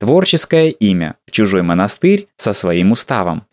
Творческое имя в чужой монастырь со своим уставом.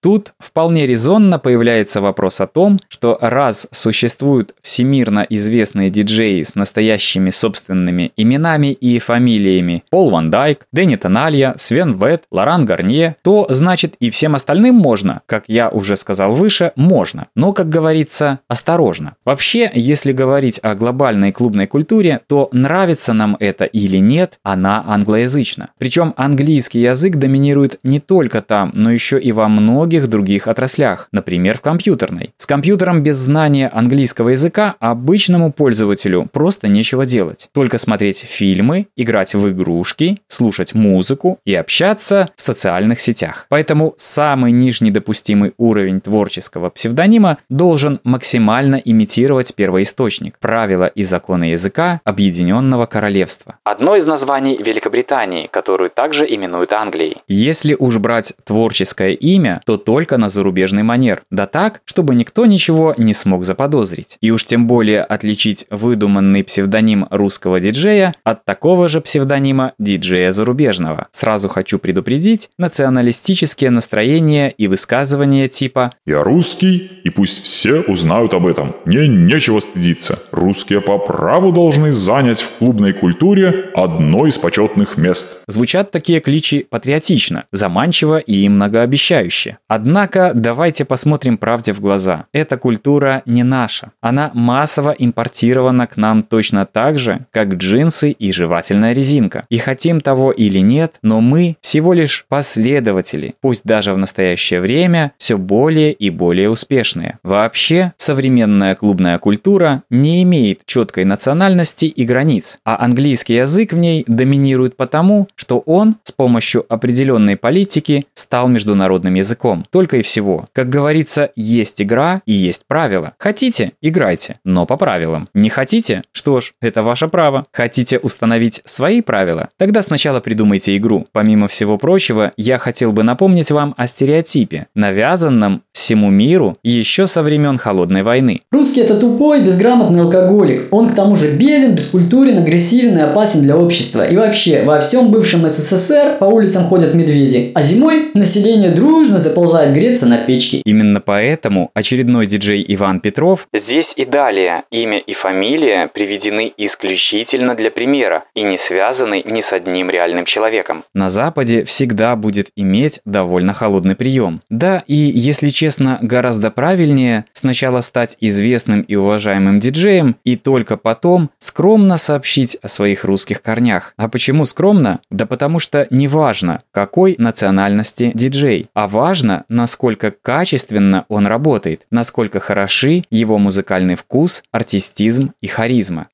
Тут вполне резонно появляется вопрос о том, что раз существуют всемирно известные диджеи с настоящими собственными именами и фамилиями Пол Ван Дайк, Дэнни Тональя, Свен Вет, Лоран Гарнье, то значит и всем остальным можно, как я уже сказал выше, можно. Но, как говорится, осторожно. Вообще, если говорить о глобальной клубной культуре, то нравится нам это или нет, она англоязычна. Причем английский язык доминирует не только там, но еще и во многих многих других отраслях, например, в компьютерной. С компьютером без знания английского языка обычному пользователю просто нечего делать. Только смотреть фильмы, играть в игрушки, слушать музыку и общаться в социальных сетях. Поэтому самый нижний допустимый уровень творческого псевдонима должен максимально имитировать первоисточник – правила и законы языка Объединенного Королевства. Одно из названий Великобритании, которую также именуют Англией. Если уж брать творческое имя, то только на зарубежный манер. Да так, чтобы никто ничего не смог заподозрить. И уж тем более отличить выдуманный псевдоним русского диджея от такого же псевдонима диджея зарубежного. Сразу хочу предупредить, националистические настроения и высказывания типа «Я русский, и пусть все узнают об этом. Мне нечего стыдиться. Русские по праву должны занять в клубной культуре одно из почетных мест». Звучат такие кличи патриотично, заманчиво и многообещающе. Однако давайте посмотрим правде в глаза. Эта культура не наша. Она массово импортирована к нам точно так же, как джинсы и жевательная резинка. И хотим того или нет, но мы всего лишь последователи, пусть даже в настоящее время все более и более успешные. Вообще, современная клубная культура не имеет четкой национальности и границ, а английский язык в ней доминирует потому, что он с помощью определенной политики стал международным языком игроком. Только и всего. Как говорится, есть игра и есть правила. Хотите – играйте, но по правилам. Не хотите? Что ж, это ваше право. Хотите установить свои правила? Тогда сначала придумайте игру. Помимо всего прочего, я хотел бы напомнить вам о стереотипе, навязанном всему миру еще со времен Холодной войны. Русский – это тупой, безграмотный алкоголик. Он к тому же беден, бескультурен, агрессивен и опасен для общества. И вообще, во всем бывшем СССР по улицам ходят медведи, а зимой население дружно заполняет продолжает греться на печке. Именно поэтому очередной диджей Иван Петров здесь и далее имя и фамилия приведены исключительно для примера и не связаны ни с одним реальным человеком. На Западе всегда будет иметь довольно холодный прием. Да, и если честно, гораздо правильнее сначала стать известным и уважаемым диджеем и только потом скромно сообщить о своих русских корнях. А почему скромно? Да потому что не важно, какой национальности диджей, а важно, насколько качественно он работает, насколько хороши его музыкальный вкус, артистизм и харизма.